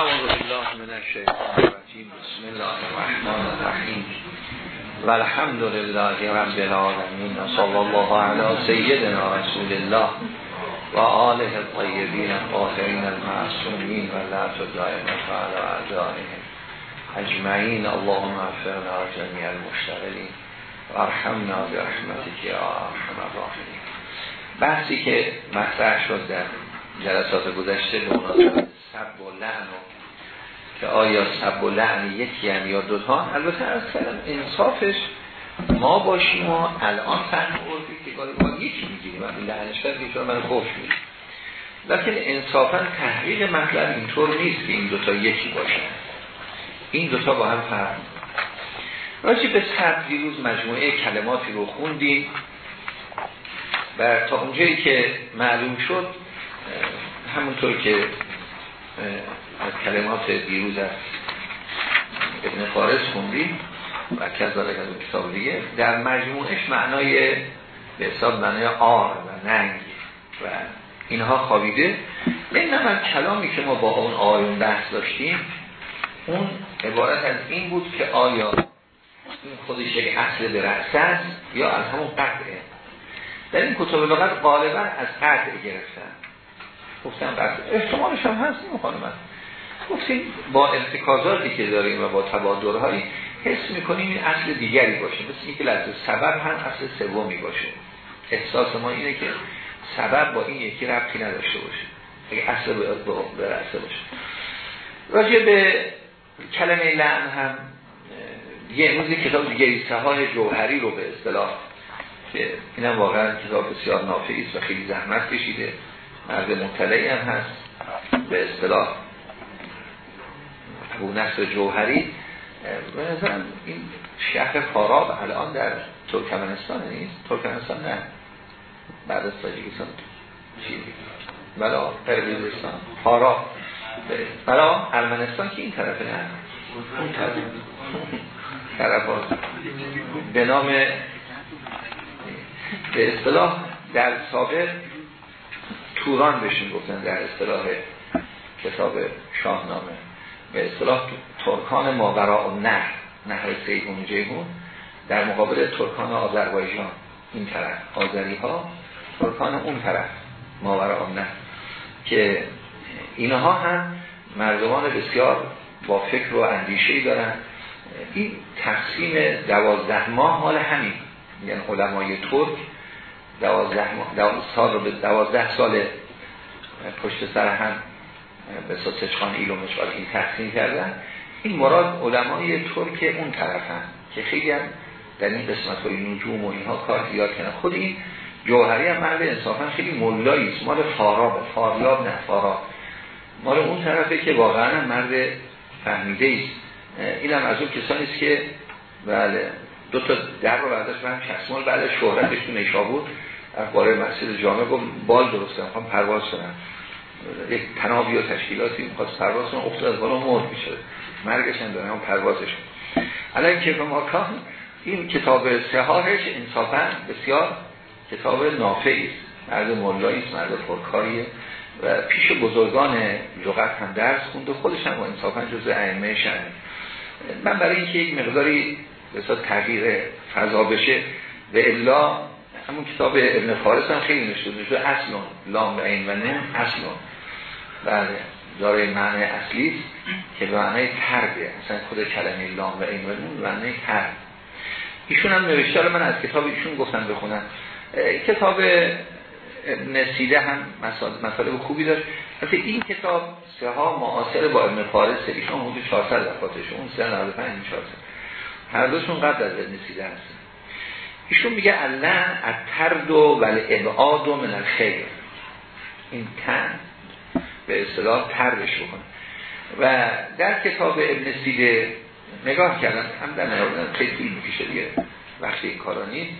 اعوذ بالله من الشیطان الرجیم. بسم الله الرحمن الرحیم. و الحمد لله رب العالمین. و صلی الله علی سیدنا رسول الله و آله الطیبین الطاهرین المعصومین و لعت دائم فعل اعدائهم اجمعین. اللهم افرنا جمیع المشتغلین و ارحمنا برحمتك یا ارحم الراحمین. بحثی که مطرح شد در جلسات گذشته به سب و لعن و که آیا سب و لعن یکی هم یا دوتا؟ البته از کلم انصافش ما باشیم و الان فهم عرفی که گاهی ما یکی می‌گیریم. من لعنش کرد من خوش میگیم لیکن انصافا تحقیق مطلب اینطور نیست که این دوتا یکی باشن. این دوتا با هم فرق راجی به سب دیروز مجموعه کلماتی رو خوندیم و تا اونجایی که معلوم شد همونطور که از کلمات دیروز از ابن فارس خوندیم و کذالک از اون کتاب دیگه. در مجموعش معنای به حساب معنای آر و ننگ و اینها خوابیده. این من کلامی که ما با اون آیون بحث داشتیم اون عبارت از این بود که آیا این خودش یک اصل به رأس است یا از همون قطعه. در این کتاب لغت غالبا از قطع گرفتن. گفتم احتمالش هم هست نمی‌خوانم من گفتیم با ارتکازاتی که داریم و با تبادرهایی حس می‌کنیم این اصل دیگری باشه. مثل اینکه لحظه سبب هم اصل سومی باشه. احساس ما اینه که سبب با این یکی ربطی نداشته باشه. اگه اصل به رأسه باشه. راجع به کلمه لعن هم یه امروز کتاب دیگری سهاه جوهری رو به اصطلاح که اینم واقعا کتاب بسیار نافعی و خیلی زحمت کشیده. مرد مطلعی هم هست. به اصطلاح ابو نصر جوهری. به نظرم این شهر فاراب الان در ترکمنستان نیست؟ ترکمنستان نه. بعد از تاجیکستان. بلا قرقیزستان. فاراب بلا ارمنستان که این طرف نه؟ اون طرف طرف به نام به اصطلاح در سابق توران بشین گفتن در اصطلاح کتاب شاهنامه. به اصطلاح ترکان ماورا و نهر نهر سیبون جیهون در مقابل ترکان آذربایجان. این طرف آذری ها ترکان اون طرف ماورا و نهر. که اینها هم مردمان بسیار با فکر و اندیشه دارن. این تقسیم دوازده ماه حال همین. یعنی علمای ترک دوازده, سال رو به دوازده سال پشت سر هم به سچخان ایل و مشغال این تقسیم کردن. این مراد علمای ترک اون طرف هم که خیلی هم در این قسمت های نجوم و اینها کار زیاد کنه خود این جوهری هم مرد انصافا خیلی مولایی است. مال فاراب فاریاب نه فاراب. مال اون طرفه که واقعا مرد فهمیده است. این هم از اون کسانی است که بله دو تا در رو برداشت من چسمال بعد شهرتش تو نیشابور باره مسجد جامعه گفت بال درست کنم می‌خوام پرواز کنم. یک تنابی و تشکیلاتی می‌خواست پرواز کنم افتاد از بالا مرد میشه مرگش هم دارم پروازش الان که به ماکان این کتاب سهاهش انصافا بسیار کتاب نافعی است. مرد مولایی است مرد پرکاریه و پیش بزرگان لغت هم درس خوند و خودش هم انصافا جز ائمه شن من برای اینکه یک مقداری به تغییر فضا بشه به الا همون کتاب ابن فارس هم خیلی نشده نشده اصلون لام و این و نم اصلون بله داره معنی اصلی که به معنی ترده اصلا خود کلمه لام و این و نم معنی ترد. ایشون هم نوشته. من از کتاب ایشون گفتم بخونم. کتاب نسیده هم مسائل خوبی داشت. حتی این کتاب سه ها معاصر با ابن فارس ایشون حدود 400 وفاتش اون سه 95 400 هر دوشون قبل از ابن نسیده هست ایشون میگه الله از ترد و ولی ابعاد و من الخیر. این تن به اصطلاح تردش بکنه. و در کتاب ابن سیده نگاه کردم هم در نگاه خیلی طول می‌کشه دیگه وقتی این کارا نیست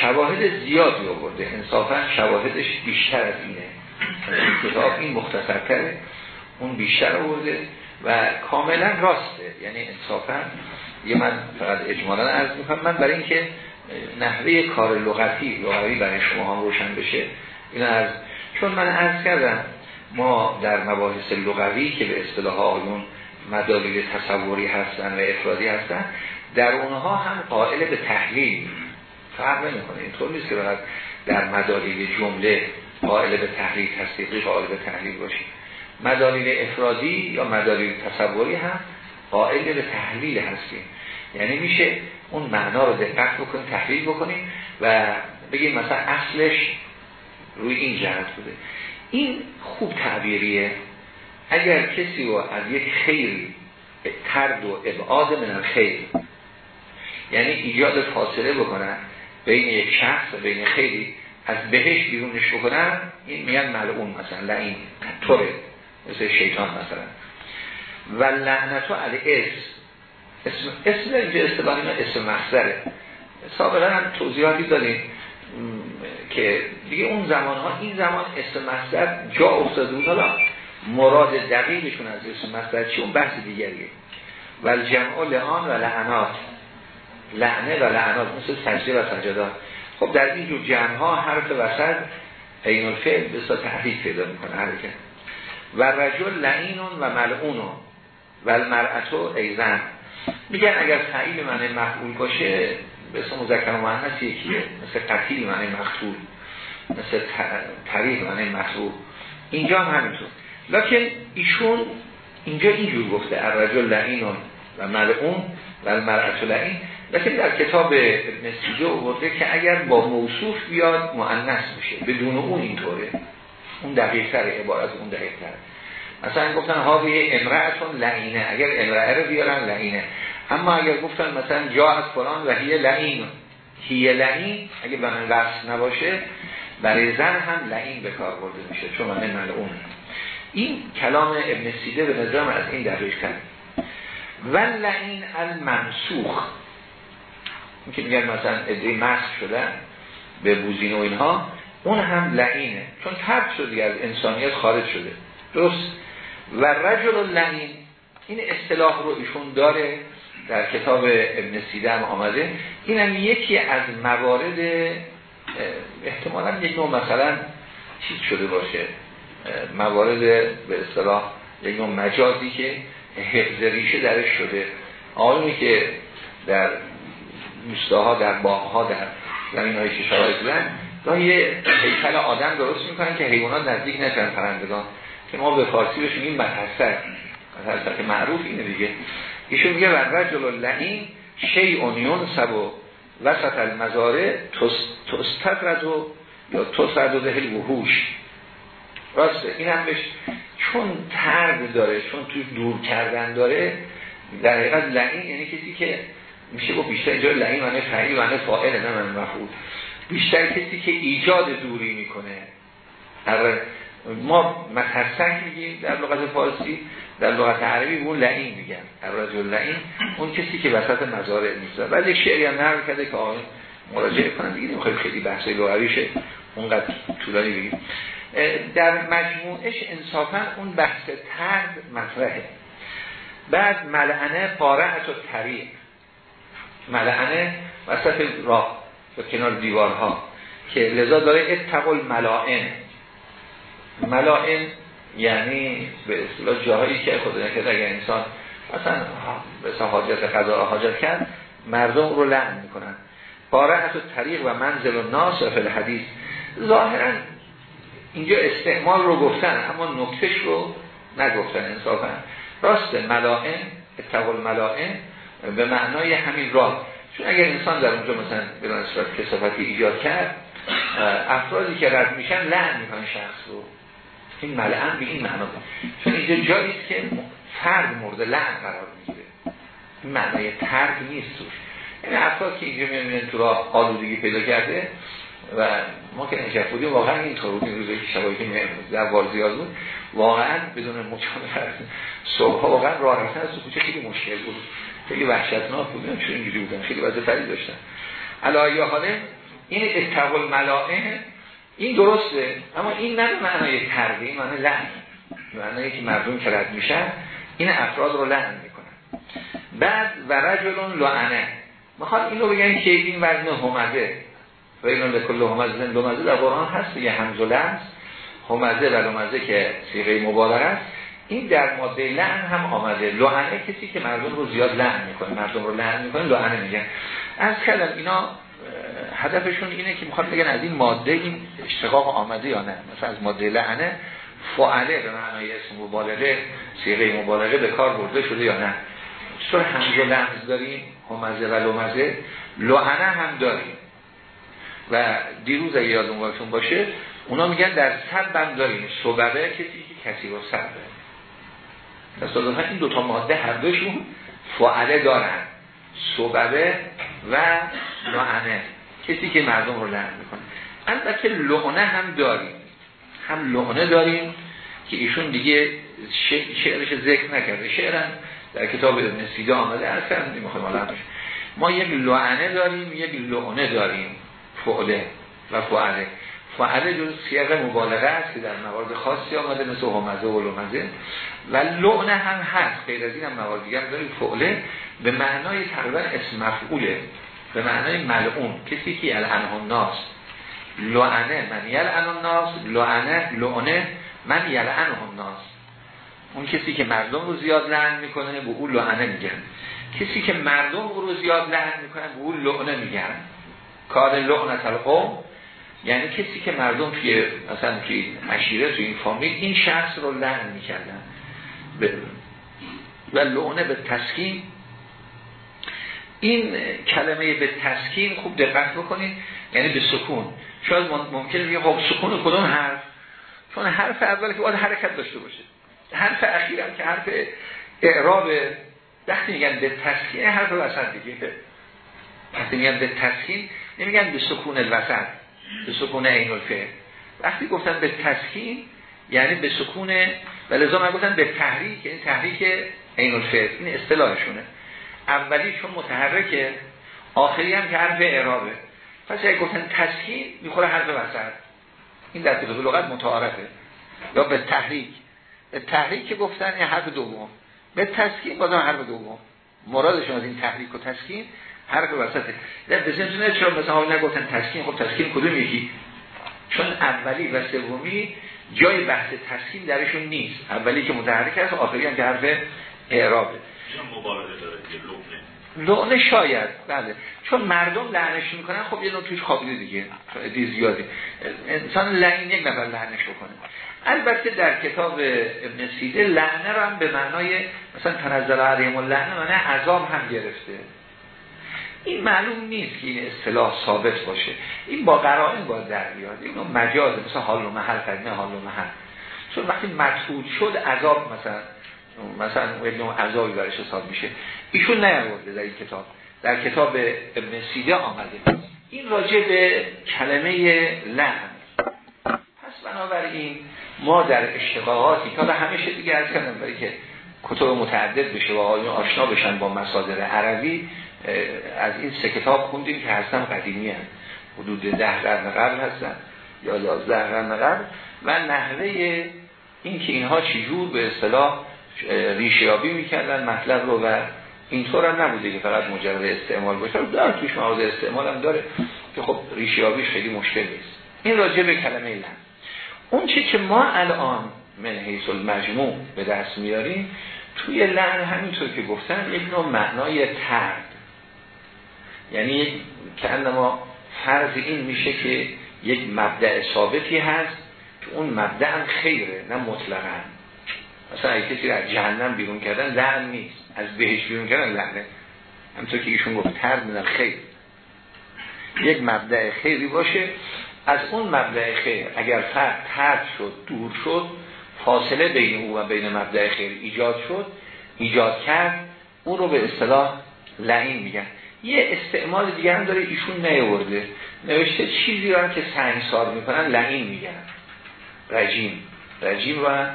شواهد زیادی آورده. انصافا شواهدش بیشتر از اینه. این کتاب این مختصرتره اون بیشتر آورده و کاملا راسته. یعنی انصافا یه من فقط اجمالا عرض می‌کنم من برای اینکه نحوه کار لغتی لغوی برای شما هم روشن بشه. این از چون من عرض کردم ما در مباحث لغوی که به اصطلاح آیون مدالیل تصوری هستن و افرادی هستن در اونها هم قائل به تحلیل فرق نمی‌کنه. اینطور نیست که در مدالیل جمله قائل به تحلیل تصدیقی قائل به تحلیل باشیم. مدالیل افرادی یا مدالیل تصوری هم قائل به تحلیل هستیم. یعنی میشه اون معنا رو دقت بکنیم تحلیل بکنیم و بگیم مثلا اصلش روی این جهت بوده. این خوب تعبیریه. اگر کسی رو از یک خیر ترد و ابعاد من خیر یعنی ایجاد فاصله بکنن بین یک شخص و بین خیلی از بهش بیرونش بکنن این میگن ملعون مثلا لعین طوره مثل شیطان مثلا. و لعنتو علی اسم اسم اینجا اصطلاحی اسم مصدره. سابقا هم توضیحاتی داریم که دیگه اون زمان ها این زمان اسم مصدر جا افتاده بود. حالا مراد دقیقشون از اسم مصدر چی؟ اون بحث دیگریه. و جمع لعان و لعنات لعنه و لعنات مثل سجده و سجدات خب در این جور جمع ها حرف وسط عین الفعل به تحریف پیدا می‌کنه حرکت و رجل لعینون و ملعونون و المرأتو ایزن میگن اگر فعیل معنی مفعول باشه به اسم مذکر مؤنث یکیه مثل قتیل معنی مقتول مثل طریق معنی مطلوب اینجا هم همینطور. لکن ایشون اینجا اینجور گفته الرجل لعینون و ملعون و المرأت لعین. لیکن در کتاب ابن سیجه آورده که اگر با موصوف بیاد مؤنث میشه بدون اون اینطوره. اون دقیق تره عبارت اون دقیق تره مثلا گفتن هاوی امرأتون لعینه اگر امرأه رو بیارن لعینه اما اگر گفتن مثلا جا از فلان و هیه لعین. هیه لعین اگر به من نباشه برای زن هم لعین به کار برده میشه. چون من ملعون این کلام ابن سیده به نظرم از این دقیق تره و لعین المنسوخ. این که میگن مثلا ادهی مسخ شدن به بوزین و اینها اون هم لعینه. چون ترک شده از انسانیت خارج شده. درست. و رجل لعین این اصطلاح رو ایشون داره در کتاب ابن سیده هم آمده. این هم یکی از موارد احتمالا یک نوع مثلا چیز شده باشه. موارد به اصطلاح یک نوع مجازی که حفظ ریشه درش شده. آنی که در روستاها در باغها در زمین های که شرایط بودن یه هیکل آدم درست می‌کنن که حیوانات نزدیک نشن پرندگان. که ما به فارسی بهش میگیم متحسر متحسر که معروف اینه دیگه. ایشون میگه ور رجل لعین شیعون سب و وسط المزاره تستدرد یا تستدرد دهل وحوش. راسته این هم بهش چون ترد داره چون توی دور کردن داره در حقیقت لعین یعنی کسی که میشه با بیشتر اینجا لعین معنی فعیل معنی فائل نه من مفعول. بیشتر کسی که ایجاد دوری می‌کنه. ما متحسن میگیم در لغت فارسی در لغت عربی اون لعین میگن. الرجل لعین اون کسی که وسط مزارع نیست. بعد یک شعری هم نرم کرده که آقای مراجعه کنن. دیگه نمی‌خوایم خیلی بحث لغویشه اونقدر طولانی بگیم. در مجموعش انصافا اون بحث ترد مطرحه. بعد ملعنه قارعت و طریق. ملعنه وسط راه و کنار دیوارها که لذا داره اتقل ملائن ملائن یعنی به اصطلاح جاهایی که خود نکرد اگر انسان مثلا به حاجت قضا حاجت کرد مردم رو لعن می‌کنن. بارعت و طریق و منزل و ناس و حدیث ظاهرا اینجا استعمال رو گفتن اما نکتش رو نگفتن انصافا. راست ملائن اتقل ملائن به معنای همین راه. چون اگر انسان در اونجا مثلا به صورت کسافتی ایجاد کرد افرادی که رد میشن لعن می‌کنن شخص رو. این ملعن به این معنا چون اینجا جایی که فرد مورد لعن قرار می‌گیره. این معنای ترک نیست توش. این افراد که اینجا می‌بینن تو راه آلودگی پیدا کرده و ما که نشف بودیم واقعا این طور بودیم روزایی که شبایی که در بار زیاد بود واقعا بدون مجاملت صبح واقعا راه رفتن از کوچه خیلی مشکل بود. خیلی وحشتناک بود. چون اینجوری بودن. خیلی وضع فرید داشتن. علایه حاله این استقبال ملائه این درسته اما این نه معنای تربیه این معنی لعن. معنی که مردم که رد میشن این افراد رو لعن می‌کنن. بعد و رجلون لعنه. می‌خواد اینو بگن که این وزن همزه و به کل همزه لمزه در قرآن هست یه همز و همزه و لمزه که سیغه مبالغه است. این در ماده لعن هم آمده. لعنه کسی که مردم رو زیاد لعن می‌کنه. مردم رو لعن می‌کنه لعنه میگن. از کردم اینا هدفشون اینه که می‌خواد بگن از این ماده این اشتقاق آمده یا نه. مثلا از ماده لعنه فعله به معنای اسم مبالغه سیغه مبالغه به کار برده شده یا نه. چطور همزه لحظ داریم؟ همزه و لمزه. لعنه هم داریم. و دیروز اگه یادون باشه اونا میگن در سب هم داریم. صببه کسی که کسی رو سبه تصادفا این دوتا ماده هر دوشون فعله دارن. صببه و لعنه. کسی که مردم رو لعن می‌کنه. البته لعنه هم داریم. هم لعنه داریم که ایشون دیگه شعرش ذکر نکرده. شعرم در کتاب ابن سیده آمده اصلا نمی‌خوایم ما یک لعنه داریم یک لعنه داریم. فعله و فعله. فعله جز سیاق مبالغه است که در موارد خاصی آمده مثل همزه و لمزه. و لعنه هم هست. غیر از این هم موارد دیگه داریم. فعله به معنای تقریبا اسم مفعوله. به معنای ملعون. کسی که یلعنه الناس لعنه من یلعن الناس لعنه لعنه من یلعنه الناس اون کسی که مردم رو زیاد لعن می‌کنه به او لعنه میگن. کسی که مردم رو زیاد لعن می‌کنه به او لعنه میگن. کار لعنت القوم. یعنی کسی که مردم توی مثلا توی مشیره توی این فامیل این شخص رو لعن می‌کردن. و لعنه به تسکین. این کلمه به تسکین خوب دقت بکنید یعنی به سکون. شاید ممکنه بگه خب سکون کدوم حرف؟ چون حرف اول که باید حرکت داشته باشه. حرف اخیر هم که حرف اعراب وقتی میگن به تسکین حرف وسط دیگه. وقتی میگن به تسکین نمیگن به سکون الوسط به سکون عین الفعل. وقتی گفتن به تسکین یعنی به سکون و لذا من گفتن به تحریک یعنی تحریک عین الفعل. این اصطلاحشونه. اولی چون متحرکه آخری هم که حرف اعرابه. پس اگه گفتن تسکین می‌خوره حرف وسط. این در کتاب لغت متعارفه. یا به تحریک. به تحریک که گفتن این حرف دوم. به تسکین بازم حرف دوم. مرادشون از این تحریک و تسکین حرف وسطه. در بزنتونه چرا مثلا ها نگفتن تسکین؟ خب تسکین کدوم یکی؟ چون اولی و سومی جای بحث تسکین درشون نیست. اولی که متحرک است آخری هم که حرف اعرابه. لعنه شاید بله. چون مردم لعنش می‌کنن خب یه نوع توش خوابیده دیگه دی زیادی. انسان لعن یک نفر لعنش بکنه. البته در کتاب ابن سیده لعنه رو هم به معنای مثلا تنزل علیهم لعنه معنی عذاب هم گرفته. این معلوم نیست که این اصطلاح ثابت باشه. این با قرائن باید در بیاد. این مجاز مثلا حال و محل نه حال و محل. چون وقتی مقصود شد عذاب مثلا مثلا یک نوع عذابی برش حساب میشه. ایشون نیاورده در این کتاب. در کتاب ابن سیده آمده. این راجع به کلمه لعن پس بنابراین ما در اشتقاقاتی که همیشه دیگه از کردم برای که کتب متعدد بشه و آشنا بشن با مصادر عربی از این سه کتاب خوندیم که هستن قدیمی هم. حدود ده قرن قبل هستن یا یازده قرن قبل. و نحوه این که اینها چجور به اصطلاح ریشیابی می‌کردن مطلب رو و اینطور هم نبوده که فقط مجرد استعمال باشه. در توش مواد استعمال هم داره که خب ریشیابیش خیلی مشکل نیست. این راجع به کلمه لن اون چی که ما الان من حیث المجموع به دست میاریم توی لعن همینطور که گفتن یک نوع معنای ترد یعنی که ما فرض این میشه که یک مبدع ثابتی هست که اون مبدع خیره نه مطلقا. مثلا اگه کسی از جهنم بیرون کردن لعن نیست. از بهش بیرون کردن لعنه. همطور که ایشون گفت ترد من خیر. یک مبدع خیری باشه. از اون مبدع خیر اگر فرد ترد شد دور شد فاصله بین او و بین مبدع خیر ایجاد شد ایجاد کرد اون رو به اصطلاح لعین میگن. یه استعمال دیگه هم داره ایشون نیورده. نوشته چیزی رو که سنگسار می‌کنن لعین میگن. رجیم. رجیم رو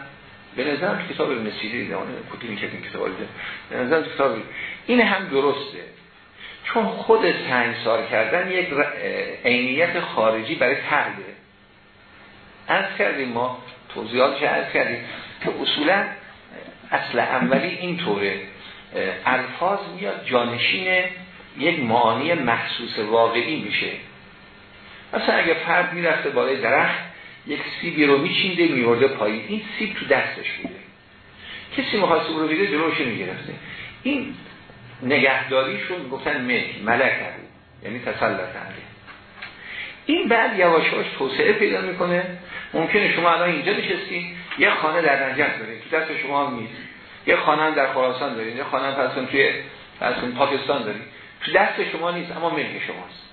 به نظرم کتاب ابن سیری دیدم کتیمی که این کتاب به نظرم کتاب این هم درسته. چون خود سنگسار کردن یک عینیت خارجی برای ترده از کردیم ما توضیحاتش از کردیم که اصولا اصل اولی این طوره الفاظ میاد جانشین یک معانی محسوس واقعی میشه. مثلا اگه فرد می‌رفته بالای درخت یک سیبی رو میچینده میورده پایین. این سیب تو دستش بوده. کسی مخواست او رو بیده جلوش می‌گرفته. این نگهداریشون گفتن ملک ملک یعنی تسلط علیه این بعد یواشاش توسعه پیدا می‌کنه. ممکنه شما الان اینجا نشستین یه خانه در نجف دارید تو دست شما هم نیست. یه خانه در خراسان دارید یه خانه پسون توی پسون پاکستان دارید تو دست شما نیست اما ملک شماست.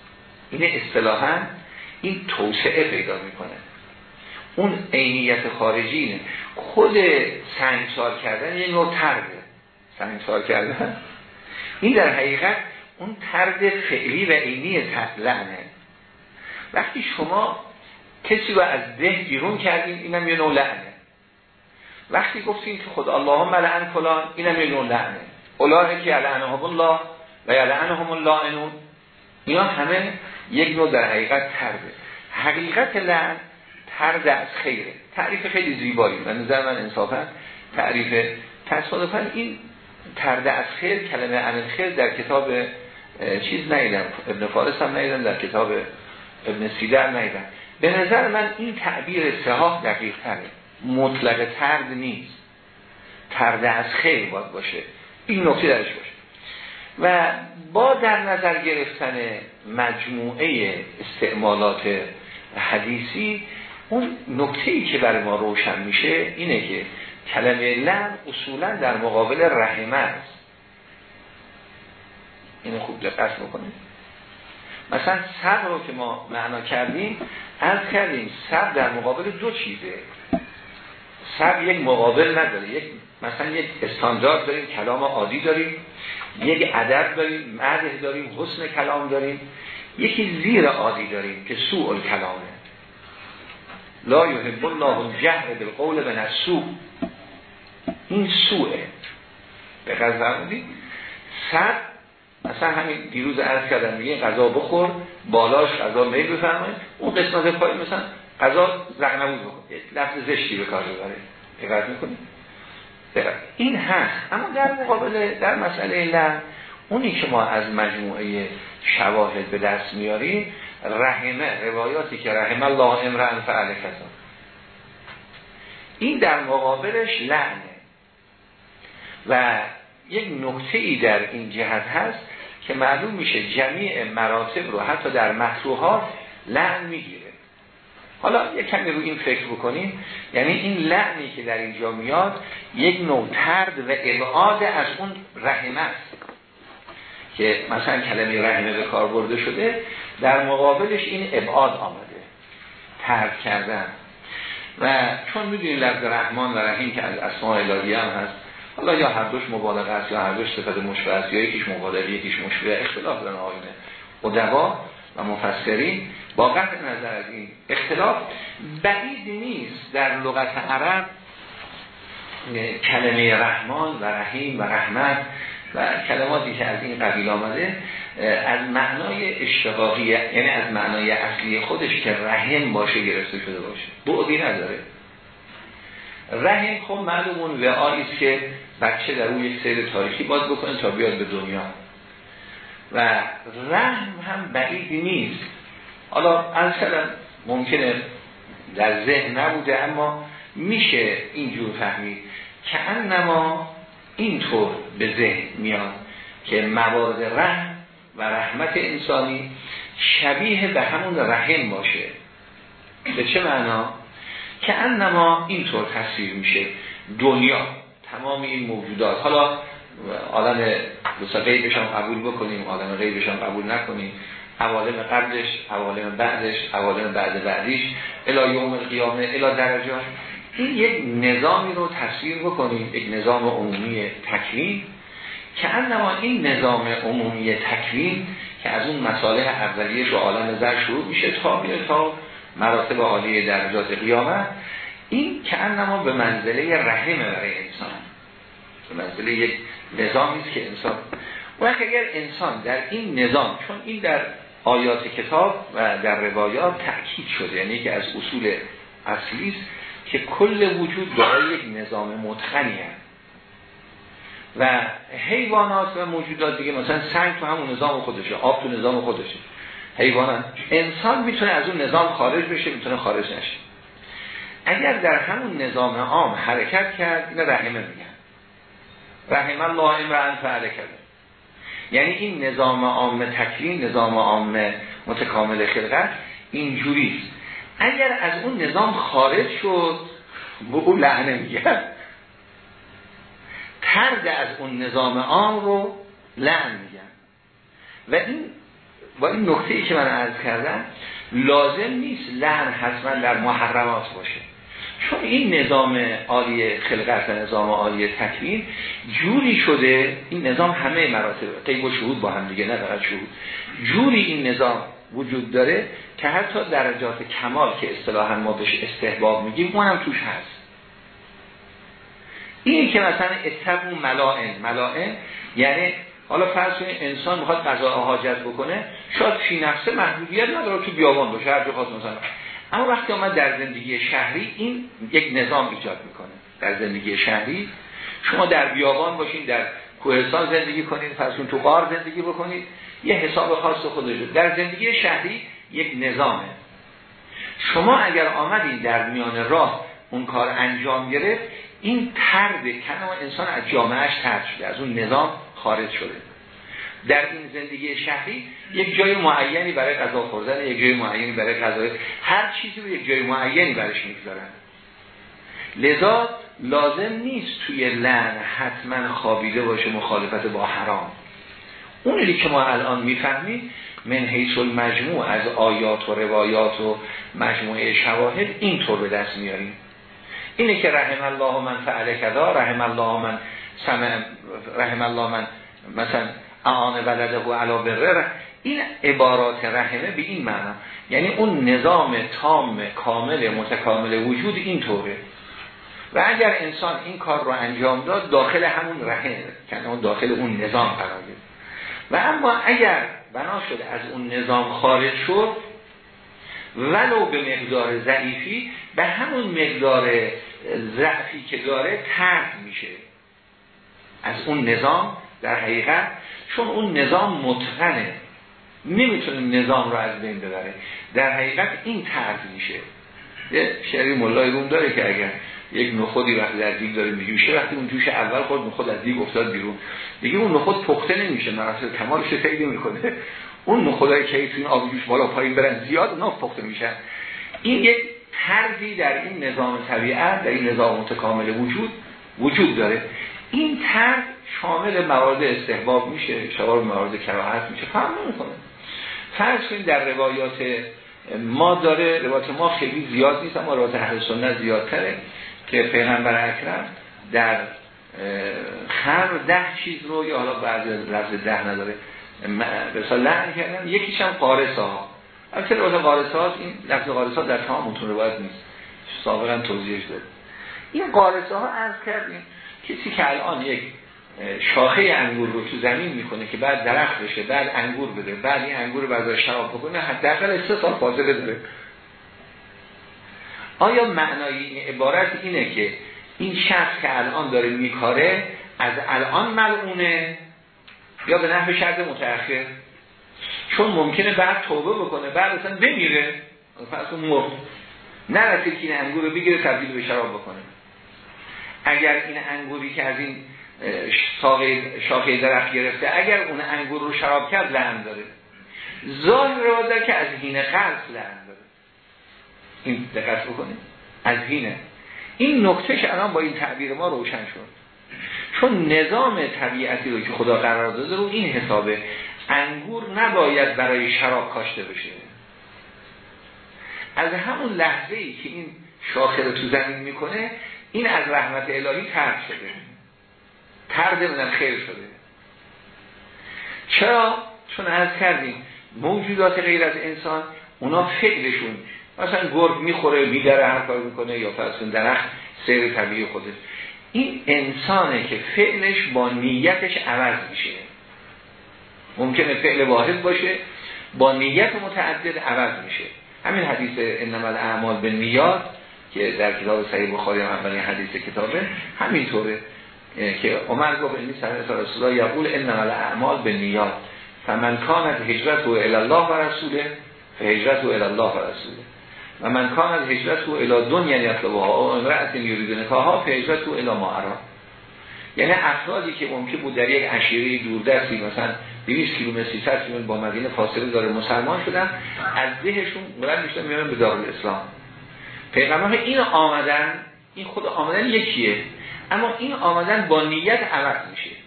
این اصطلاحا این توسعه پیدا می‌کنه. اون عینیت خارجی اینه. خود سنگسار کردن یه نوع ترده سنگسار کردن. این در حقیقت اون ترد فعلی و عینی لعنه. وقتی شما کسی رو از ده بیرون کردین اینم یه نوع لعنه. وقتی گفتین که خدا اللهم لعن فلان اینم یه نوع لعنه. اولاه که لعنهم الله و لعنهم اللعنون. اینا همه یک نوع در حقیقت ترده حقیقت لعن ترد از خیره. تعریف خیلی زیبایی. من نظر من انصافا تعریف تصادفا این ترد از خیر کلمه عن خیر در کتاب چیز نیدم ابن فارس هم نیدم در کتاب ابن سیدر نیدم به نظر من این تعبیر سهاه دقیق تره. مطلق ترد نیست. ترد از خیر باید باشه. این نکته درش باشه. و با در نظر گرفتن مجموعه استعمالات حدیثی اون نکته ای که برای ما روشن میشه اینه که کلمه لم اصولا در مقابل رحمه است. اینو خوب دقت بکنید. مثلا صبر رو که ما معنا کردیم از کردیم صبر در مقابل دو چیزه. صبر یک مقابل نداره. یک مثلا یک استاندارد داریم کلام عادی داریم. یک ادب داریم مده داریم حسن کلام داریم. یکی زیر عادی داریم که سوء کلامه لا یحب الله الجهر بالقول من السوء. این سوءه. به قضا صبر مثلا همین دیروز عرض کردم میگه غذا بخور بالاش غذا میل بفرمایید اون قسمت پای مثلا غذا زغنمون بکن لفظ زشتی به کار ببره دقت می‌کنید این هست. اما در مقابل در مسئله لن اونی که ما از مجموعه شواهد به دست میاریم رحمه روایاتی که رحمه الله امرن فعل کذا این در مقابلش لعنه. و یک نکته ای در این جهت هست که معلوم میشه جمیع مراتب رو حتی در مکروهات لعن می‌گیره. حالا یک کمی رو این فکر بکنیم. یعنی این لعنی که در اینجا میاد یک نوع ترد و ابعاد از اون رحمه است. که مثلا کلمه رحمه به کار برده شده در مقابلش این ابعاد آمده. ترد کردن. و چون می‌دونید لفظ رحمان و رحیم که از اسماء الهی هم هست حالا یا هر دوش مبالغه است یا هر دوش صفت مشبه است یا یکیش مبالغه یکیش مشبه اختلاف دارن آینه ادبا و مفسرین با قطع نظر از این اختلاف بعید نیست در لغت عرب کلمه رحمان و رحیم و رحمت و کلماتی که از این قبیل آمده از معنای اشتقاقی یعنی از معنای اصلی خودش که رحم باشه گرفته شده باشه. بعدی نداره. رحم خب معلوم اون است که بچه در اون یک سیر تاریخی باید بکنه تا بیاد به دنیا. و رحم هم بعید نیست. حالا از ممکنه در ذهن نبوده اما میشه اینجور فهمید که انما اینطور به ذهن میاد که موارد رحم و رحمت انسانی شبیه به همون رحم باشه. به چه معنا؟ که انما اینطور تصویر میشه. دنیا تمام این موجودات. حالا آدم دوستا غیبش هم قبول بکنیم آدم غیبش هم قبول نکنیم. عوالم قبلش عوالم بعدش عوالم بعد بعدیش الا یوم القیامه الا درجات این یک نظامی رو تصویر بکنیم یک نظام عمومی تکوین که انما این نظام عمومی تکوین که از اون مساله اولیه رو عالم زر شروع میشه تا میره تا مراتب عالی درجات قیامت این که انما به منزله رحمه برای انسان به منزله یک نظامی است که انسان. و اگر انسان در این نظام چون این در آیات کتاب و در روایات تأکید شده یعنی که از اصول اصلی است که کل وجود دارای یک نظام متخنی هست و حیوانات و موجودات دیگه مثلا سنگ تو همون نظام خودشه آب تو نظام خودشه. حیوانات. انسان می‌تونه از اون نظام خارج بشه می‌تونه خارج نشه. اگر در همون نظام عام حرکت کرد این رحمه میگن. رحم الله امران فعله کرده یعنی این نظام عام تکریم نظام عام متکامل خلقت اینجوریست. اگر از اون نظام خارج شد به اون لعنه میگن ترد از اون نظام عام رو لعن میگن و این با این نکته ای که من عرض کردم لازم نیست لعن حتما در محرمات باشه. چون این نظام عالی خلقت نظام عالی تکوین جوری شده این نظام همه مراتب قیب و شهود با هم دیگه نه فقط شهود. جوری این نظام وجود داره که حتی درجات کمال که اصطلاحا ما بهش استحباب میگیم اونم توش هست. اینی که مثلا اتبو ملائن. ملائن یعنی حالا فرض کنید انسان می‌خواد قضا حاجت بکنه شاید فی نفسه محدودیت نداره تو بیابان باشه هر جا خواست مثلا. اما وقتی آمد در زندگی شهری این یک نظام ایجاد می‌کنه. در زندگی شهری شما در بیابان باشین در کوهستان زندگی کنید فرض تو غار زندگی بکنید. یه حساب خاص خودش در زندگی شهری یک نظامه. شما اگر آمدین در میان راه اون کار انجام گرفت این ترد کنه انسان از جامعهش ترد شده از اون نظام خارج شده. در این زندگی شهری یک جای معینی برای غذا خوردن یک جای معینی برای غذا هر چیزی رو یک جای معینی برش می‌گذارن. لذا لازم نیست توی لن حتما خوابیده باشه مخالفت با حرام. اونی که ما الان می‌فهمیم من حیث المجموع از آیات و روایات و مجموعه شواهد اینطور به دست میاریم. اینه که رحم الله من فعل کذا رحم الله من سمع رحم الله من مثلا اعان ولده و علا بره. این عبارات رحمه به این معنا. یعنی اون نظام تام کامل متکامل وجود این طوره و اگر انسان این کار رو انجام داد داخل همون رحم کنه داخل اون نظام قرار و اما اگر بنا شده از اون نظام خارج شد ولو به مقدار ضعیفی به همون مقدار ضعفی که داره ترد میشه. از اون نظام در حقیقت چون اون نظام متقنه. نمی‌تونه نظام رو از بین ببره. در حقیقت این ترد میشه. یه شعری ملای روم داره که اگر یک نخودی وقتی در دیگ داره میشه وقتی اون جوش اول خود نخود از دیگ افتاد بیرون. دیگه اون نخود پخته نمیشه. مراسل کمالش تیدی می‌کنه اون نخودایی که توی آب جوش بالا پایین برن زیاد اونا پخته میشن. این یک طرزی در این نظام طبیعت در این نظام متکامل وجود وجود داره. این طرز شامل موارد استحباب میشه شامل موارد کراهت میشه. فهم نمی‌کنه. فرض کنید در روایات ما داره روایات ما خیلی زیاد نیست اما روایات اهل سنت زیادتره. که پیغمبر اکرم در خر ده چیز رو یا حالا بعضی لفظ ده نداره مثلا لعن کردن یکیش هم قارسه ها البته روایت قارسه ها این لفظ قارسه ها در تمام متون روایت نیست. سابقا توضیحش داد. این قارسه ها عرض کردیم کسی که الان یک شاخه انگور رو تو زمین می‌کنه که بعد درخت بشه بعد انگور بده بعد این انگور رو برداشت شراب بکنه حداقل سه سال فاصله داره آیا معنای این عبارت اینه که این شخص که الان داره میکاره از الان ملعونه یا به نحو شرط متأخر؟ چون ممکنه بعد توبه بکنه بعد اصلا بمیره. فرض مرد نرسه که این انگور رو بگیره تبدیل به شراب بکنه. اگر این انگوری که از این شاخه درخت گرفته اگر اون انگور رو شراب کرد لعن داره. ظاهر رو که از هینه قرص لعن. این دقت بکنید. از هینه این نکتهش الان با این تعبیر ما روشن شد. چون نظام طبیعتی رو که خدا قرار داده رو این حسابه انگور نباید برای شراب کاشته بشه. از همون لحظه ای که این شاخه رو تو زمین می‌کنه این از رحمت الهی ترد شده. ترد بودن خیر شده. چرا؟ چون از کردیم موجودات غیر از انسان اونا فکرشون مثلا گرگ می‌خوره میدره هر کار می‌کنه یا فرسون درخت سیر طبیعی خودش. این انسانه که فعلش با نیتش عوض میشه. ممکنه فعل واحد باشه با نیت متعدد عوض میشه. همین حدیث انما الاعمال به نیات که در کتاب صحیح بخاری هم اولین حدیث کتابه. همینطوره. که عمر گفت این سنت رسول الله یقول انما الاعمال به نیات فمن کانت هجرت و الله و رسوله فهجرت و الله و رسوله. و من کان از هجرت او الی دنیا یطلبها او امرأت یرید نکاها هجرت او الی ما یعنی افرادی که ممکن بود در یک عشیره دوردستی مثلا 200 کیلومتر 300 کیلومتر با مدینه فاصله داره مسلمان شدن از دهشون بلند می‌شدن میارن به دارالاسلام پیغمبر این آمدن این خود آمدن یکیه اما این آمدن با نیت عوض میشه.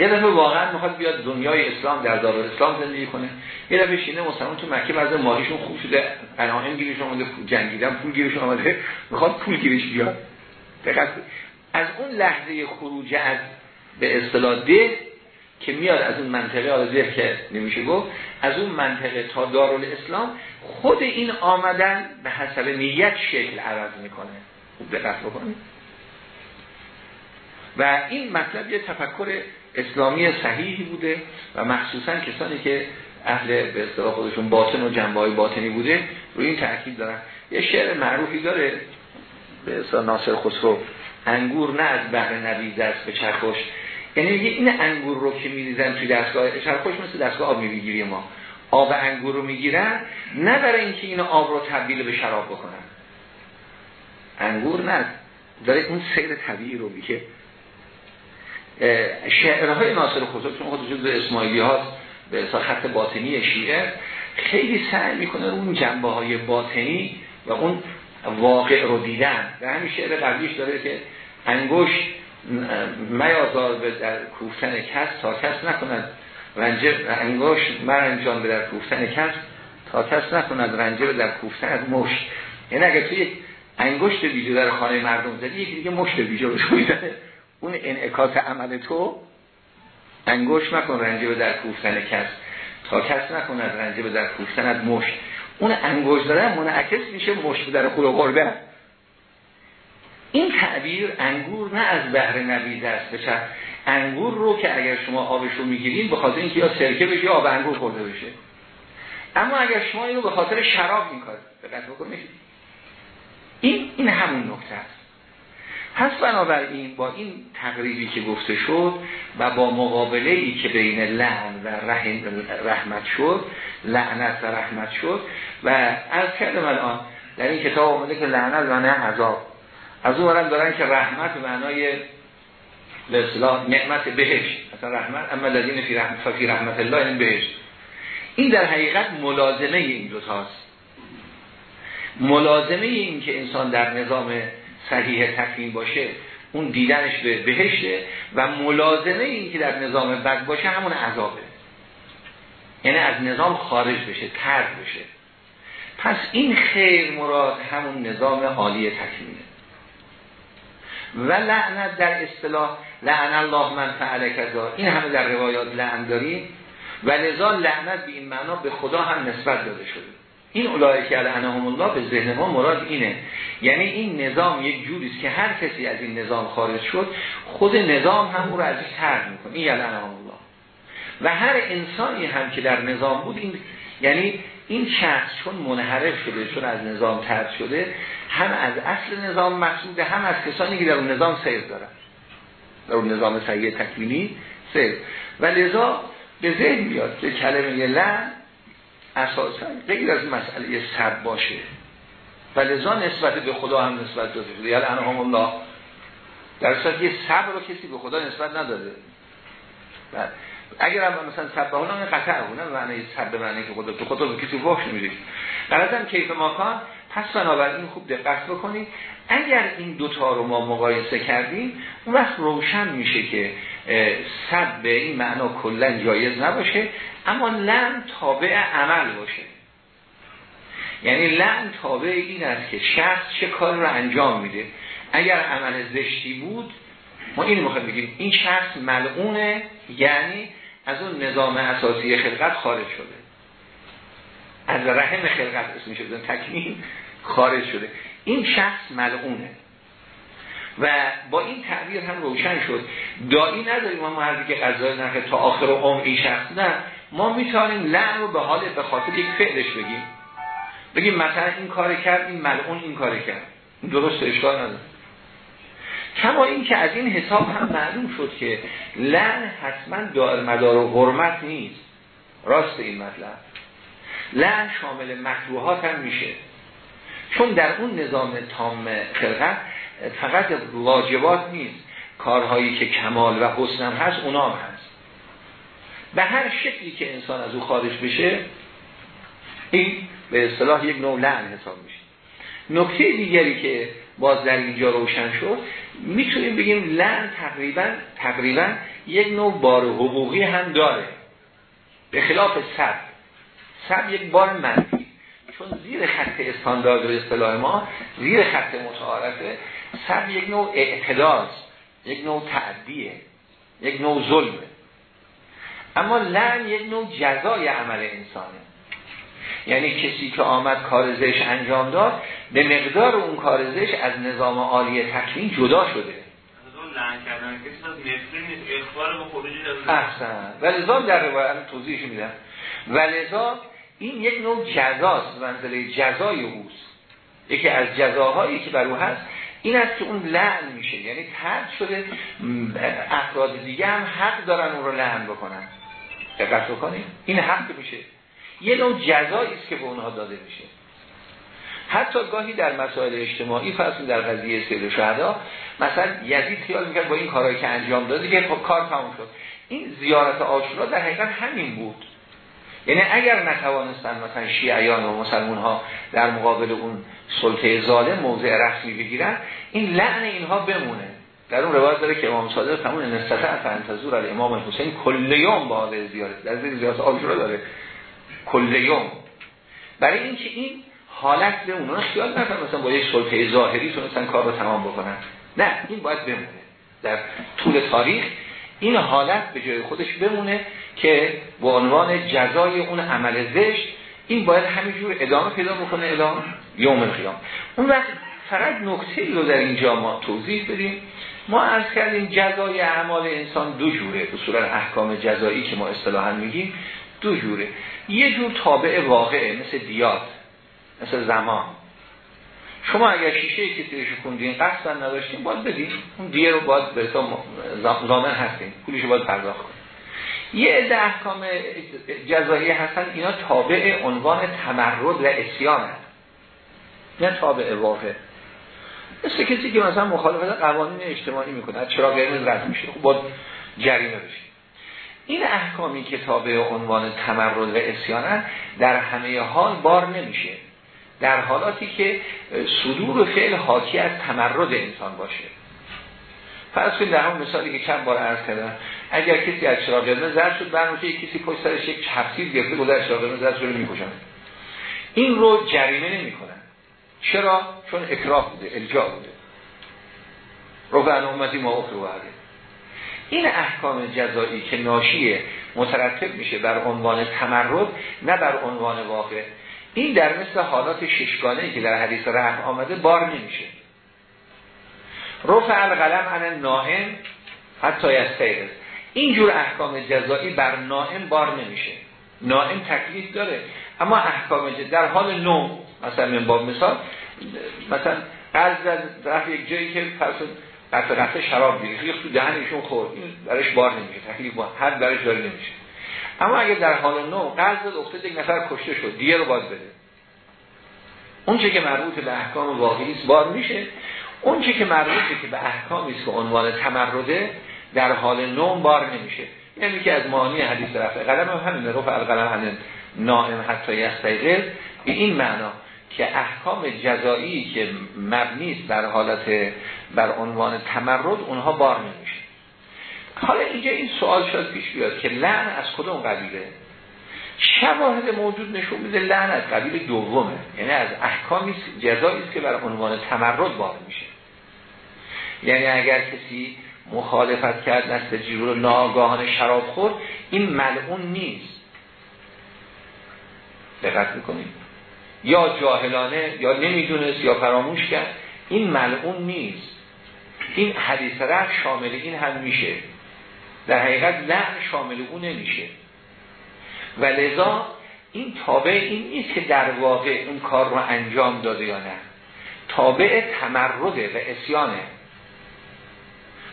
یه دفعه واقعا می‌خواد بیاد دنیای اسلام در دارالاسلام زندگی کنه. یه دفعه شینه مسلمان تو مکه بعضی مالیشون خوب شده غنایم گیرشون اومده جنگیدن پول گیرشون اومده. می‌خواد پول گیرش بیاد. دقیق از اون لحظه خروج از به اصطلاح ده که میاد از اون منطقه حالا ده که نمیشه گفت از اون منطقه تا دارالاسلام خود این آمدن به حسب نیت شکل عوض می‌کنه. دقت بکنید. و این مطلب یه تفکر اسلامی صحیحی بوده و مخصوصا کسانی که اهل به اصطلاح خودشون باطن و جنبه باطنی بوده روی این تاکید دارن. یه شعر معروفی داره به اصطلاح ناصر خسرو انگور نه از بحر نبیز است به چرخوش یعنی این انگور رو که میریزن توی دستگاه چرخوش مثل دستگاه آب می‌گیری ما. آب انگور رو می‌گیرن نه برای اینکه این آب رو تبدیل به شراب بکنن. انگور نه. داره اون سیر طبیعی رو میگه. شعرهای ناصر خسرو چون خودش به اسماعیلی هاست به خط باطنی شیعه خیلی سعی می‌کنه اون جنبه های باطنی و اون واقع رو دیدن. و همین شعر قبلیش داره که انگوش میازار به در کوفتن کس تا کس نکند رنجه انگوش مرنجان به در کوفتن کس تا کس نکند رنجه به در کوفتن مشت. یعنی اگر توی انگشت بیجه در خانه مردم زدی یکی دیگه مشت بیجه رو اون انعکاس عمل تو انگوش مکن رنجه به در کوفتن کس. تا کس نکند رنجه به در کوفتن از مشت. اون انگوش داره منعکس میشه مشت در خود خورده این تعبیر انگور نه از بهر نبیز است بشه انگور رو که اگر شما آبش رو می‌گیرین به خاطر اینکه یا سرکه بشه یا آب انگور خورده بشه. اما اگر شما اینو به خاطر شراب بکنید. این این همون نکته است. پس بنابراین با این تقریبی که گفته شد و با مقابله ای که بین لعن و رحمت شد لعنت و رحمت شد و از کردم الان در این کتاب آمده که لعنت و نه عذاب. از اون ورم دارن که رحمت معنای به نعمت بهش مثلا رحمت اما الذین فی رحمت فی رحمت الله این بهش این در حقیقت ملازمه این دو تاست ملازمه این که انسان در نظام صحیح تکوین باشه اون دیدنش به بهشته و ملازمه این که در نظام بد باشه همون عذابه. یعنی از نظام خارج بشه ترد بشه. پس این خیر مراد همون نظام عالی تکوینه و لعنت در اصطلاح لعن الله من فعل کذا. این همه در روایات لعن داریم. و لذا لعنت به این معنا به خدا هم نسبت داده شده. این اولای که لعنهم الله به ذهن ما مراد اینه. یعنی این نظام یک جوری است که هر کسی از این نظام خارج شد خود نظام هم او را ازش ترد می‌کنه. این لعنهم الله. و هر انسانی هم که در نظام بود این یعنی این شخص چون منحرف شده چون از نظام ترد شده هم از اصل نظام مقصوده هم از کسانی که در اون نظام سیر دارن. در اون نظام صحیح تکوینی سیر. و لذا به ذهن میاد که کلمه لعن اساسا غیر از مسئله سب باشه. و لذا نسبت به خدا هم نسبت داده شده. یعنی انهم الله در صورت یه صبر رو کسی به خدا نسبت نداده. بله. اگر هم مثلا سبه ها نه قطع نه معنی سب معنی که خدا تو خدا به کسی وحش نمیده. هم کیف ماکان پس بنابراین خوب دقت بکنید. اگر این دوتا رو ما مقایسه کردیم اون وقت روشن میشه که سب به این معنا کلا جایز نباشه اما لن تابع عمل باشه. یعنی لن تابع این است که شخص چه کار رو انجام میده. اگر عمل زشتی بود ما این می‌خوایم بگیم این شخص ملعونه یعنی از اون نظام اساسی خلقت خارج شده. از رحم خلقت اسمش شده تکمیل خارج شده. این شخص ملعونه. و با این تعبیر هم روشن شد. دایی نداریم ما حرفی که قضای نخه تا آخر عمر این شخص نه. ما می‌تونیم لعن رو به حال به خاطر یک فعلش بگیم. بگیم مثلا این کار کرد این ملعون این کار کرد. درست اشکال نداره. کما این که از این حساب هم معلوم شد که لعن حتما دار مدار و حرمت نیست. راست این مطلب. لعن شامل مکروهات هم میشه. چون در اون نظام تام خلقت فقط واجبات نیست. کارهایی که کمال و حسن هست اونا هم هست. به هر شکلی که انسان از او خارج بشه این به اصطلاح یک نوع لعن حساب میشه. نکته دیگری که باز در اینجا روشن شد می‌تونیم بگیم لعن تقریبا تقریبا یک نوع بار حقوقی هم داره. به خلاف سب. سب یک بار منفی. چون زیر خط استاندارد و اصطلاح ما زیر خط متعارفه سب یک نوع اعتداز یک نوع تعدیه یک نوع ظلمه. اما لعن یک نوع جزای عمل انسانه. یعنی کسی که آمد کار زش انجام داد به مقدار اون کار زش از نظام عالی تکوین جدا شده. احسن. ولذا در روایت توضیحش میدم. ولذا این یک نوع جزاست منزله جزای اوست. یکی از جزاهایی که بر او هست این است که اون لعن میشه. یعنی ترد شده افراد دیگه هم حق دارن اون رو لعن بکنن. دقت بکنید. این حق میشه. یه نوع جزایی است که به اونها داده میشه. حتی گاهی در مسائل اجتماعی فرض در قضیه سید شهدا مثلا یزید خیال می‌کرد با این کارهایی که انجام داده دیگه خب کار تموم شد. این زیارت آشورا در حقیقت همین بود. یعنی اگر نتوانستن مثلا شیعیان و مسلمون ها در مقابل اون سلطه ظالم موضع رسمی بگیرن این لعن اینها بمونه. در اون روایت داره که امام صادق همون نستطع فانتظور الامام حسین کل یوم با زیارت. در زیارت آشورا داره. کل یوم. برای اینکه این حالت به اونها خیال نکنن مثلا با یک سلطه ظاهری تونستن کار رو تمام بکنن. نه این باید بمونه. در طول تاریخ این حالت به جای خودش بمونه که به عنوان جزای اون عمل زشت این باید همینجور ادامه پیدا بکنه ادامه یوم القیام اون وقت فقط نکته رو در اینجا ما توضیح بدیم. ما از کردیم جزای اعمال انسان دو جوره اصولا احکام جزایی که ما اصطلاحا میگیم دو جوره. یه جور تابع واقعه مثل دیات مثل زمان. شما اگر شیشه کسی رو خوندین قصدا نداشتین باید بدین. اون دیه رو باید به زمان هستین. پولیش باید پرداخت کنید یه عده احکام جزایی هستن. اینا تابع عنوان تمرد و اسیان هست نه تابع واقع مثل کسی که مثلا مخالفت قوانین اجتماعی می‌کنه. چرا قرمز رد میشه. خب باید جریمه بشه. این احکامی که تابع عنوان تمرد و اسیان در همه حال بار نمیشه. در حالاتی که صدور فعل حاکی از تمرد انسان باشه. فرض کنید در همون مثالی که چند بار عرض کردم اگر کسی از چراغ قرمز زرد شد برنامه کسی پشت سرش یک چپسیر گرفته بود از چراغ قرمز زرد شده می‌کشن این رو جریمه نمی‌کنن. چرا؟ چون اکراه بوده الجا بوده. رفع امتی ما اخرو این احکام جزایی که ناشی مترتب میشه بر عنوان تمرد نه بر عنوان واقع. این در مثل حالات ششگانه که در حدیث رحم آمده بار نمیشه. رفع القلم عن نائم حتی یستیقظ اینجور احکام جزایی بر نائم بار نمیشه. نائم تکلیف داره. اما احکام در حال نوم مثلا من با مثال مثلا قرض در یک جایی که فرض قطع قطع شراب ریخت تو دهنشون خورد این برش بار نمیشه تکلیف با حد برش داره نمیشه. اما اگه در حال نو قرض افتاد یک نفر کشته شد دیگه رو باید بده. اون چه که مربوط به احکام واقعی است بار میشه. اون چه که مربوطه که به احکامی است که عنوان تمرده در حال نوم بار نمیشه. یعنی که از معانی حدیث رفع قلم هم همین رفع القلم همین نائم حتی یستیقظ به این معنا که احکام جزایی که مبنی است بر حالت بر عنوان تمرد اونها بار نمیشه. حالا اینجا این سوال شاید پیش بیاد که لعن از کدوم قبیله. شواهد موجود نشون میده لعن از قبیل دومه. یعنی از احکامی جزایی است که بر عنوان تمرد بار میشه. یعنی اگر کسی مخالفت کرد نست جیرو ناگاهان شراب خورد این ملعون نیست. دقت می‌کنید. یا جاهلانه یا نمی‌دونست یا فراموش کرد این ملعون نیست. این حدیث رفت شامل این هم میشه. در حقیقت لعن شامل اون نمیشه. و لذا این تابع این نیست که در واقع اون کار رو انجام داده یا نه. تابع تمرده و اسیانه.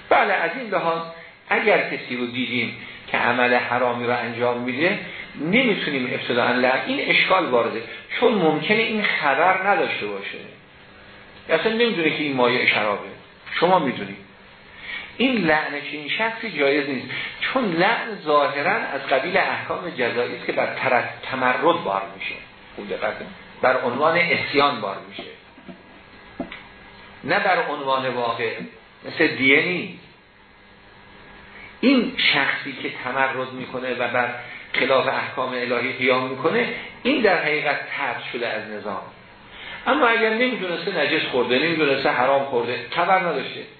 بله از این لحاظ اگر کسی رو دیدیم که عمل حرامی رو انجام میده نمی‌تونیم ابتداعا لعن این اشکال وارده. چون ممکنه این خبر نداشته باشه. اصلا نمی‌دونه که این مایه شرابه. شما می‌دونید. این لعن این شخصی جایز نیست. چون لعن ظاهرا از قبیل احکام جزایی است که بر تمرد بار میشه. خوب بر عنوان اسیان بار میشه. نه بر عنوان واقع. مثل دیه نیست. این شخصی که تمرد می‌کنه و بر خلاف احکام الهی قیام می‌کنه این در حقیقت ترد شده از نظام. اما اگر نمی‌دونسته نجس خورده نمی‌دونسته حرام خورده خبر نداشته.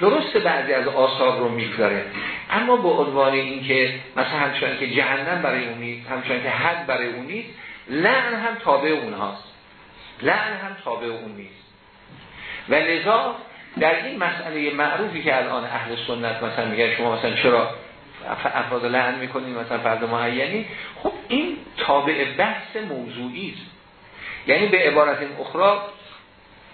درسته بعضی از آثار رو می‌گذاره. اما به عنوان اینکه مثلا همچنان که جهنم برای اون نیست همچنان که حد برای اون نیست لعن هم تابع اونهاست. لعن هم تابع اون نیست. و لذا در این مسئله معروفی که الان اهل سنت مثلا میگن شما مثلا چرا افراد لعن می‌کنید مثلا فرد معینی؟ خب این تابع بحث موضوعی است. یعنی به عبارت اخرى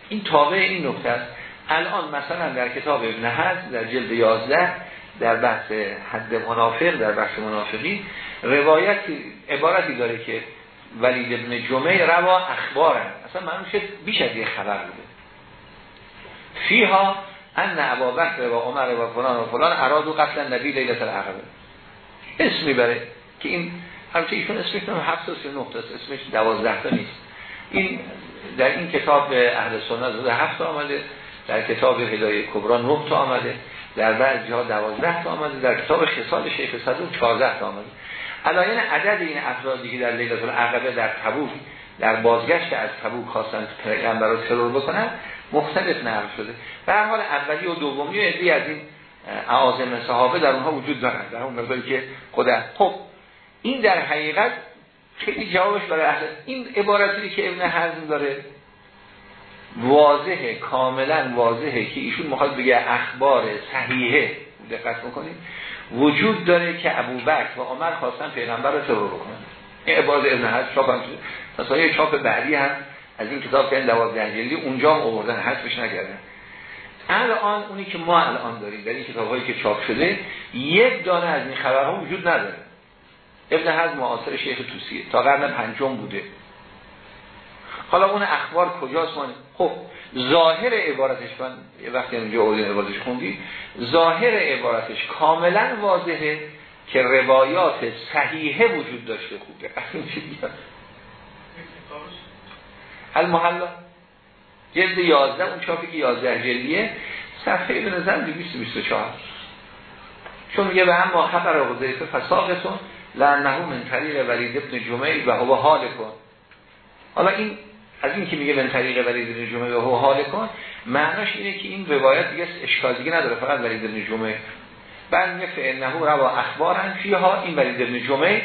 این تابع این نکته است. الان مثلا در کتاب ابن حزم در جلد 11 در بحث حد منافق در بحث منافقی روایتی عبارتی داره که ولید ابن جمعه روا اخبارن. اصلا من شد بیش از یه خبر بوده. فیها ان ابا بکر و عمر و فلان و فلان اراد و قتل نبی لیلت العقبه اسم می‌بره که این همچه ایشون اسمش نقطه است اسمش دوازده تا نیست. این در این کتاب اهل سنت زده هفت آمده. در کتاب هدایه کبرا نه تا آمده در بعضی ها دوازده تا آمده در کتاب خصال شیخ صدوق چهارده تا آمده. علایین عدد این افرادی که در لیلت العقبه در تبوک در بازگشت از تبوک خواستن پیغمبر رو ترور بکنن مختلف نقل شده. به هر حال اولی و دومی و ادی از این اعاظم صحابه در اونها وجود دارن در اون مقداری که خود خب این در حقیقت خیلی جوابش برای اهل این عبارتی که ابن حزم داره واضحه کاملا واضحه که ایشون می‌خواد بگه اخبار صحیحه. دقت می‌کنید وجود داره که ابوبکر و عمر خواستن پیغمبر رو ترور بکنن. این عبارت ابن حزم چاپ هم شده. مثلا یه چاپ بعدی هم از این کتاب که این دوازده جلدی اونجا هم آوردن حذفش نکردن. الان اونی که ما الان داریم در این کتاب که چاپ شده یک دانه از این خبرها وجود نداره. ابن حزم معاصر شیخ توسیه. تا قرن پنجم بوده. حالا اون اخبار کجاست؟ من خب ظاهر عبارتش من یه وقتی اینجا اولین عبارتش خوندی ظاهر عبارتش کاملا واضحه که روایات صحیحه وجود داشته خوبه. المحلا. جلد 11 اون چاپی که 11 جلدیه صفحه به نظر 224 چون میگه به هم ما خبر حضیفه فساقتون لعنه من طریق ولید ابن جمعی و هو حال کن حالا این از این که میگه من طریق ولید ابن جمعی و هو حال کن معناش اینه که این روایت دیگه اشکال دیگه نداره فقط ولید ابن جمعی بعد میگه فعنه روا اخبارن فیها این ولید ابن جمعی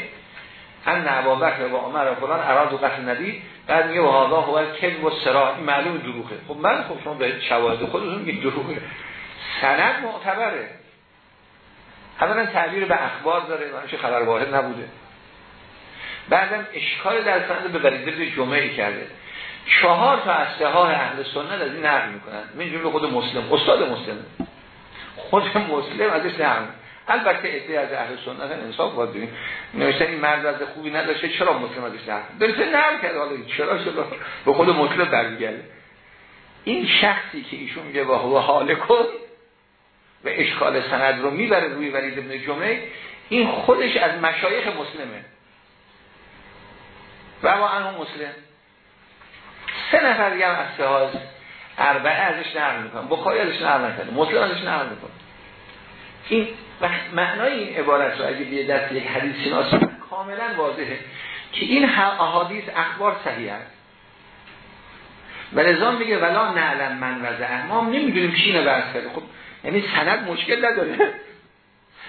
ان ابا بکر و عمر و فلان اراد و قتل نبی بعد میگه هذا هو الکذب و سرا این معلوم دروغه. خب من خب شما به شواهد خودتون میگید دروغه. سند معتبره. اولا تعبیر به اخبار داره چه خبر واحد نبوده. بعدم اشکال در سند به بریده جمعه کرده. چهار تا از اهل سنت از این نقل می‌کنن. من جمله خود مسلم. استاد مسلم. خود مسلم ازش نقل البته ایده از اهل سنت انصاف باید ببین نوشتن این مرد از خوبی نداشته چرا مسلم ازش نقل برسه نقل کرد حالا چرا شد به خود مسلم برمیگرده. این شخصی که ایشون میگه با هو حال کن و اشکال سند رو می‌بره روی ولید ابن جمعه این خودش از مشایخ مسلمه. و ما انو مسلم. سه نفر دیگه هم از سهاز اربعه ازش نقل می‌کنم بخاری ازش نقل نکنه مسلم ازش نقل می‌کنه. این معنای این عبارت رو اگه بیه دست یک حدیث شناس کاملا واضحه که این احادیث اخبار صحیح است و نظام میگه ولا نعلم من وزه ما نمی‌دونیم چی اینو برس کرده. خب یعنی سند مشکل نداره.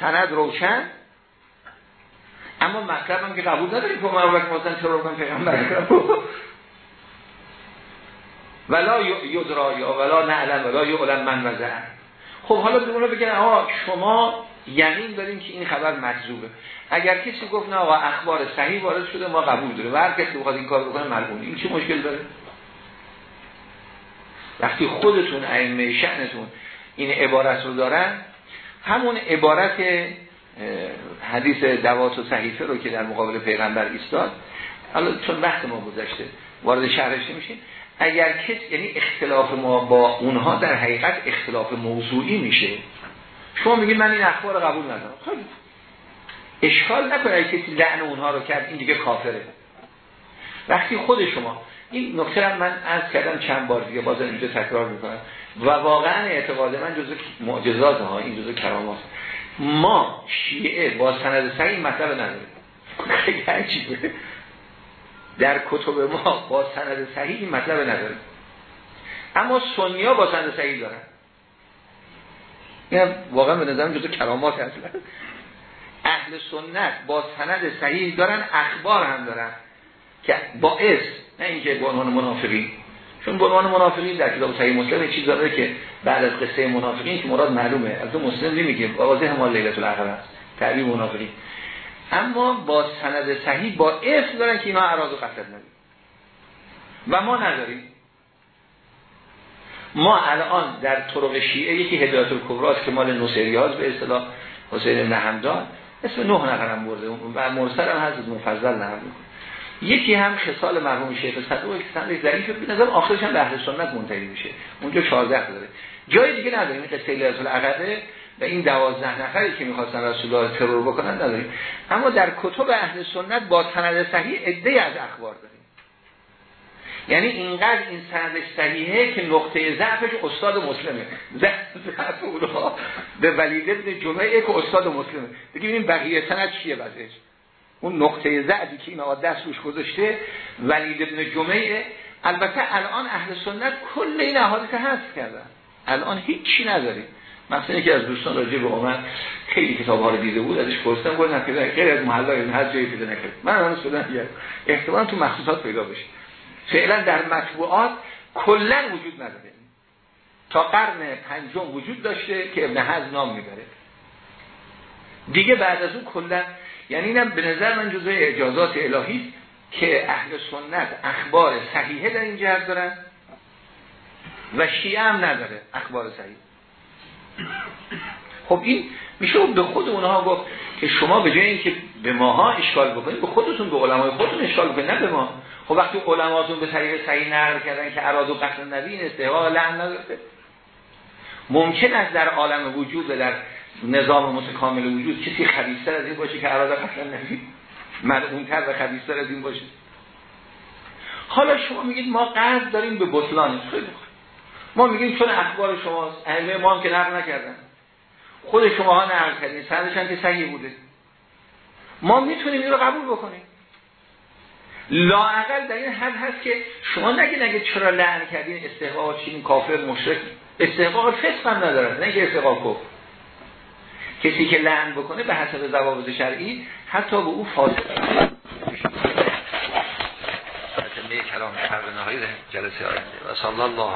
سند روشن. اما مطلب هم که قبول نداریم. که عمر بکر مثلا چرا بکن پیغمبر. ولا یدرا یا ولا نعلم ولا یعلم من وزه خب حالا به اونا بگن آقا شما یقین داریم که این خبر مجذوبه. اگر کسی گفت نه آقا اخبار صحیح وارد شده ما قبول داریم. و هر کسی بخواد این کار بکنه ملعون این چه مشکل داره؟ وقتی خودتون ائمه شأنتون این عبارت رو دارن همون عبارت حدیث دوات و صحیفه رو که در مقابل پیغمبر ایستاد حالا چون وقت ما گذشته وارد شهرش نمیشیم اگر کس یعنی اختلاف ما با اونها در حقیقت اختلاف موضوعی میشه. شما میگید من این اخبار قبول ندارم. خب اشکال نکنه کسی لعن اونها رو کرد این دیگه کافره. وقتی خود شما این نکته من از کردم چند بار دیگه باز اینجا تکرار می‌کنم. و واقعا اعتقاد من جزء معجزات ها این جزء کرامات ما شیعه با سند صحیح مطلب نداریم. خیلی عجیبه در کتب ما با سند صحیح مطلب نداریم اما سنی ها با سند صحیح دارن. این واقعا به نظرم جزء کرامات هست اهل سنت با سند صحیح دارن اخبار هم دارن که باعث نه اینکه به عنوان منافقین. چون به عنوان منافقین در کتاب صحیح مسلم چیز داره که بعد از قصه منافقین که مراد معلومه. از اون مسلم نمیگه واضح ما لیلت الاخره است. تعبیر منافقین. اما با سند صحیح با اسم دارن که اینا اراز و قصد ندارن. و ما نداریم. ما الان در طرق شیعه یکی هدایت الکبراست که مال نصیریاز به اصطلاح حسین نهمدان اسم نه نقرم برده. و مرسل هم هست مفضل نهمدان یکی هم خصال مرحوم شیخ صدوق که سند ضعیف به نظر آخرش هم به اهل سنت منتهی میشه. اونجا 14 داره. جای دیگه نداریم. این قصه لیلۃ العقبه. و این 12 نفری که می‌خواستن رسول الله ترور بکنن نداریم. اما در کتب اهل سنت با سند صحیح عده از اخبار داریم. یعنی اینقدر این سندش صحیحه که نقطه ضعفش استاد مسلمه. ضعف اونها به ولید ابن جمعه که استاد مسلمه. این بقیه سند چیه وضعش اون نقطه ضعفی که این آقا دست روش گذاشته ولید ابن جمعه. البته الان اهل سنت کل این احادیث هست کردن. الان هیچی نداریم. مثلا یکی از دوستان راجع به عمر خیلی کتاب ها رو دیده بود ازش پرسیدم گفت نه غیر از محله این هر جایی پیدا نکرد. من الان سودن احتمال تو مخصوصات پیدا بشه. فعلا در مطبوعات کلا وجود نداره. تا قرن پنجم وجود داشته که ابن حزم نام می‌بره. دیگه بعد از اون کلا یعنی اینم به نظر من جزء اجازات الهی که اهل سنت اخبار صحیحه در این جهت دارن و شیعه هم نداره اخبار صحیح. خب این میشه به خود اونها گفت که شما به جای اینکه به ماها اشکال بکنید به خودتون به علمای خودتون اشکال بکنید نه به ما. خب وقتی علماتون به طریق صحیح نقل کردن که اراد و قتل نبی استحقاق لعن ممکن است در عالم وجود و در نظام متکامل وجود کسی خبیثتر از این باشه که اراد قتل نبی ملعونتر و خبیثتر از این باشه. حالا شما میگید ما قرض داریم به بطلان. خیلی ما میگیم چون اخبار شماست. ائمه ما هم که نقل نکردن. خود شما ها نقل کردین. سندش که صحیح بوده. ما می‌تونیم این رو قبول بکنیم. لاعقل در این حد هست که شما نگه نگه چرا لعن کردین استحقاق چین کافر مشرک. استحقاق فسق هم ندارد نگه استحقاق کفر. کسی که لعن بکنه به حسب ضوابط شرعی حتی به او فاسق کلام نهایی جلسه آینده و صلی الله